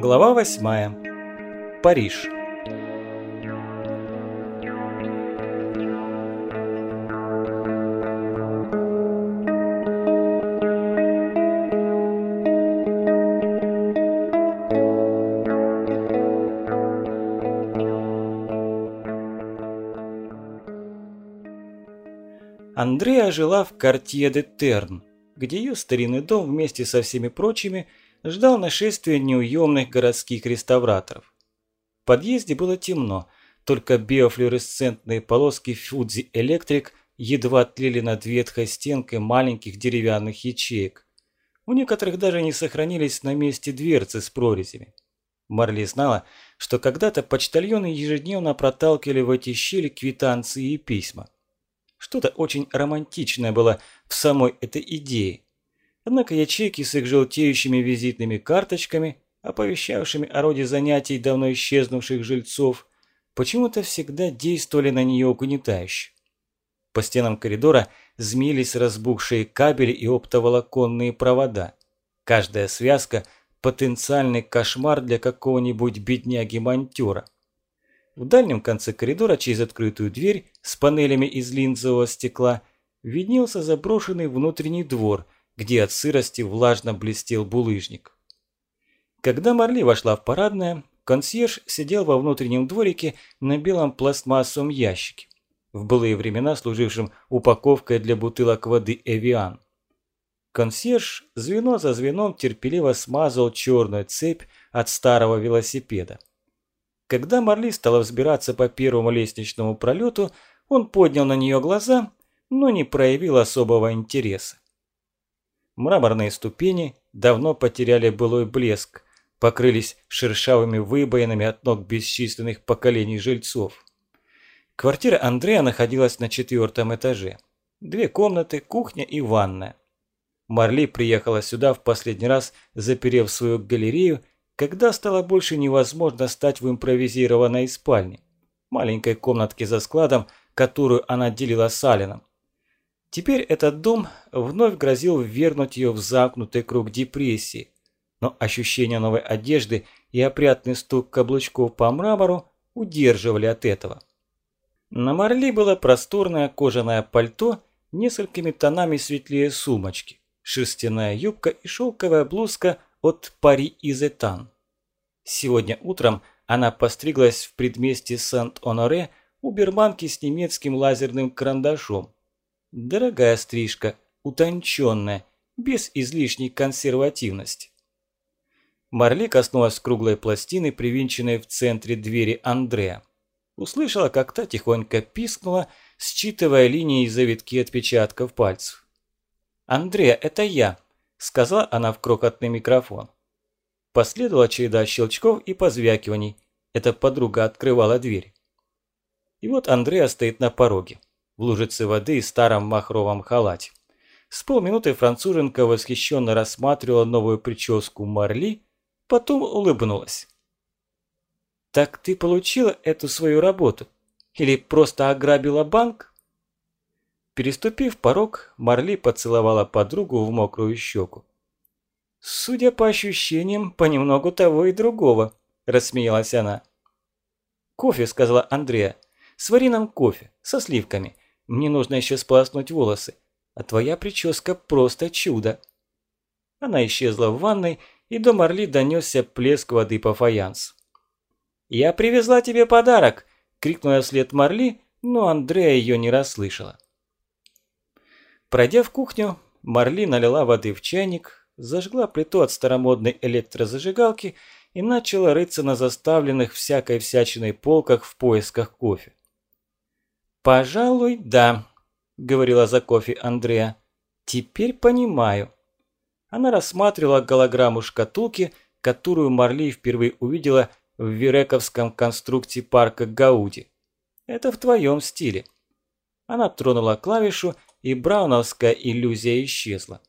Глава 8. Париж. Андреа жила в Картье де Терн, где ее старинный дом вместе со всеми прочими ждал нашествия неуемных городских реставраторов. В подъезде было темно, только биофлюоресцентные полоски Фудзи Электрик едва тлели над ветхой стенкой маленьких деревянных ячеек. У некоторых даже не сохранились на месте дверцы с прорезями. Марли знала, что когда-то почтальоны ежедневно проталкивали в эти щели квитанции и письма. Что-то очень романтичное было в самой этой идее. Однако ячейки с их желтеющими визитными карточками, оповещавшими о роде занятий давно исчезнувших жильцов, почему-то всегда действовали на нее угнетающе. По стенам коридора змеились разбухшие кабели и оптоволоконные провода. Каждая связка – потенциальный кошмар для какого-нибудь бедняги-монтера. В дальнем конце коридора через открытую дверь с панелями из линзового стекла виднелся заброшенный внутренний двор, где от сырости влажно блестел булыжник. Когда Марли вошла в парадное, консьерж сидел во внутреннем дворике на белом пластмассовом ящике, в былые времена служившем упаковкой для бутылок воды «Эвиан». Консьерж звено за звеном терпеливо смазал черную цепь от старого велосипеда. Когда Марли стала взбираться по первому лестничному пролету, он поднял на нее глаза, но не проявил особого интереса. Мраморные ступени давно потеряли былой блеск, покрылись шершавыми выбоинами от ног бесчисленных поколений жильцов. Квартира Андрея находилась на четвертом этаже. Две комнаты, кухня и ванная. Марли приехала сюда в последний раз, заперев свою галерею когда стало больше невозможно стать в импровизированной спальне, маленькой комнатке за складом, которую она делила с Алином. Теперь этот дом вновь грозил ввернуть ее в замкнутый круг депрессии, но ощущение новой одежды и опрятный стук каблучков по мрамору удерживали от этого. На Марли было просторное кожаное пальто несколькими тонами светлее сумочки, шерстяная юбка и шелковая блузка от Пари Изетан. Сегодня утром она постриглась в предместе Сент-Оноре у берманки с немецким лазерным карандашом. Дорогая стрижка, утонченная, без излишней консервативности. Марли коснулась круглой пластины, привинченной в центре двери Андрея. Услышала, как та тихонько пискнула, считывая линии и завитки отпечатков пальцев. «Андрея, это я!» сказала она в крохотный микрофон. Последовала череда щелчков и позвякиваний. Эта подруга открывала дверь. И вот Андреа стоит на пороге, в лужице воды и старом махровом халате. С полминуты француженка восхищенно рассматривала новую прическу Марли, потом улыбнулась. «Так ты получила эту свою работу? Или просто ограбила банк?» Переступив порог, Марли поцеловала подругу в мокрую щеку. «Судя по ощущениям, понемногу того и другого», – рассмеялась она. «Кофе», – сказала Андрея. «Свари нам кофе, со сливками. Мне нужно еще сполоснуть волосы. А твоя прическа просто чудо». Она исчезла в ванной, и до Марли донесся плеск воды по фаянсу. «Я привезла тебе подарок!» – крикнула вслед Марли, но Андрея ее не расслышала. Пройдя в кухню, Марли налила воды в чайник, зажгла плиту от старомодной электрозажигалки и начала рыться на заставленных всякой всячиной полках в поисках кофе. «Пожалуй, да», – говорила за кофе Андреа. «Теперь понимаю». Она рассматривала голограмму шкатулки, которую Марли впервые увидела в Вирековском конструкте парка Гауди. «Это в твоем стиле». Она тронула клавишу, и брауновская иллюзия исчезла.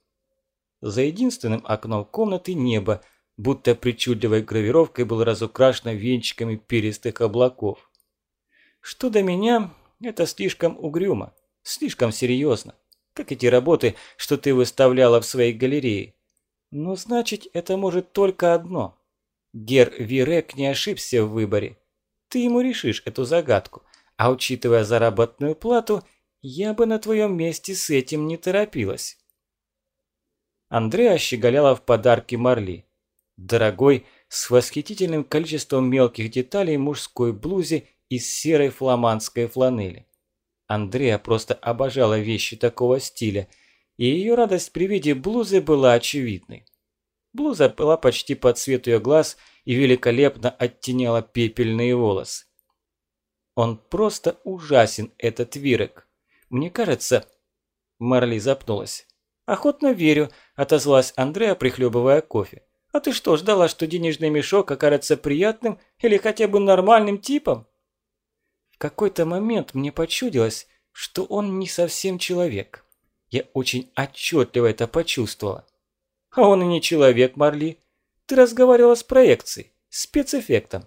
За единственным окном комнаты небо, будто причудливой гравировкой было разукрашено венчиками перистых облаков. Что до меня, это слишком угрюмо, слишком серьезно, как эти работы, что ты выставляла в своей галерее. Но значит, это может только одно. Гер Вирек не ошибся в выборе. Ты ему решишь эту загадку, а учитывая заработную плату, я бы на твоем месте с этим не торопилась. Андреа щеголяла в подарке Марли. Дорогой, с восхитительным количеством мелких деталей мужской блузе из серой фламандской фланели. Андреа просто обожала вещи такого стиля, и ее радость при виде блузы была очевидной. Блуза была почти по цвету ее глаз и великолепно оттеняла пепельные волосы. Он просто ужасен, этот Вирек. Мне кажется... Марли запнулась. «Охотно верю», – отозвалась Андреа, прихлебывая кофе. «А ты что, ждала, что денежный мешок окажется приятным или хотя бы нормальным типом?» В какой-то момент мне почудилось, что он не совсем человек. Я очень отчетливо это почувствовала. А он и не человек, Марли. Ты разговаривала с проекцией, спецэффектом.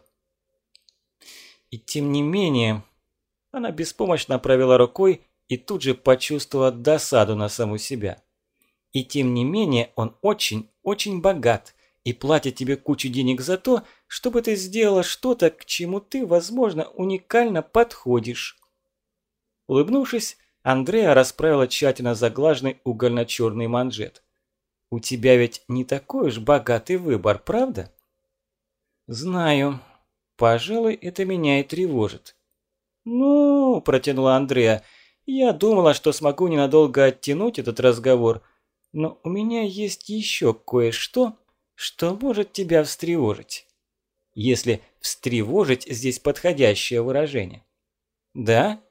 И тем не менее, она беспомощно провела рукой и тут же почувствовала досаду на саму себя. И тем не менее, он очень-очень богат и платит тебе кучу денег за то, чтобы ты сделала что-то, к чему ты, возможно, уникально подходишь. Улыбнувшись, Андреа расправила тщательно заглаженный угольно-черный манжет. «У тебя ведь не такой уж богатый выбор, правда?» «Знаю. Пожалуй, это меня и тревожит». «Ну», – протянула Андреа, – «я думала, что смогу ненадолго оттянуть этот разговор, но у меня есть еще кое-что, что может тебя встревожить. Если «встревожить» здесь подходящее выражение. Да?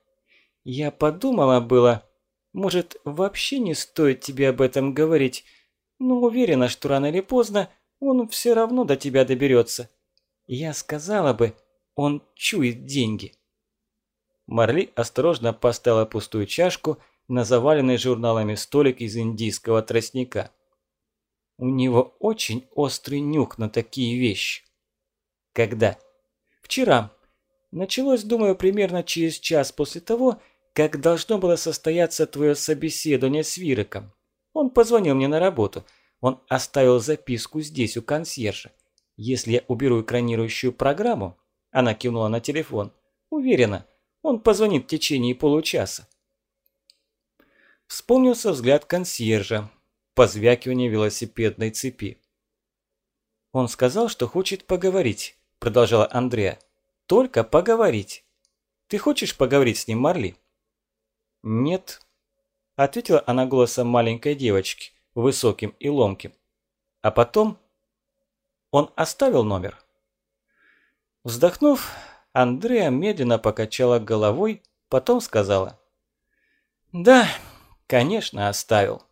Я подумала было, может, вообще не стоит тебе об этом говорить, но уверена, что рано или поздно он все равно до тебя доберется. Я сказала бы, он чует деньги. Марли осторожно поставила пустую чашку на заваленный журналами столик из индийского тростника. У него очень острый нюх на такие вещи. Когда? Вчера. Началось, думаю, примерно через час после того, как должно было состояться твое собеседование с Вириком. Он позвонил мне на работу. Он оставил записку здесь, у консьержа. Если я уберу экранирующую программу, она кивнула на телефон, уверена, он позвонит в течение получаса. Вспомнился взгляд консьержа, позвякивание велосипедной цепи. «Он сказал, что хочет поговорить», – продолжала Андреа. «Только поговорить. Ты хочешь поговорить с ним, Марли?» «Нет», – ответила она голосом маленькой девочки, высоким и ломким. А потом он оставил номер. Вздохнув, Андреа медленно покачала головой, потом сказала. «Да, конечно, оставил».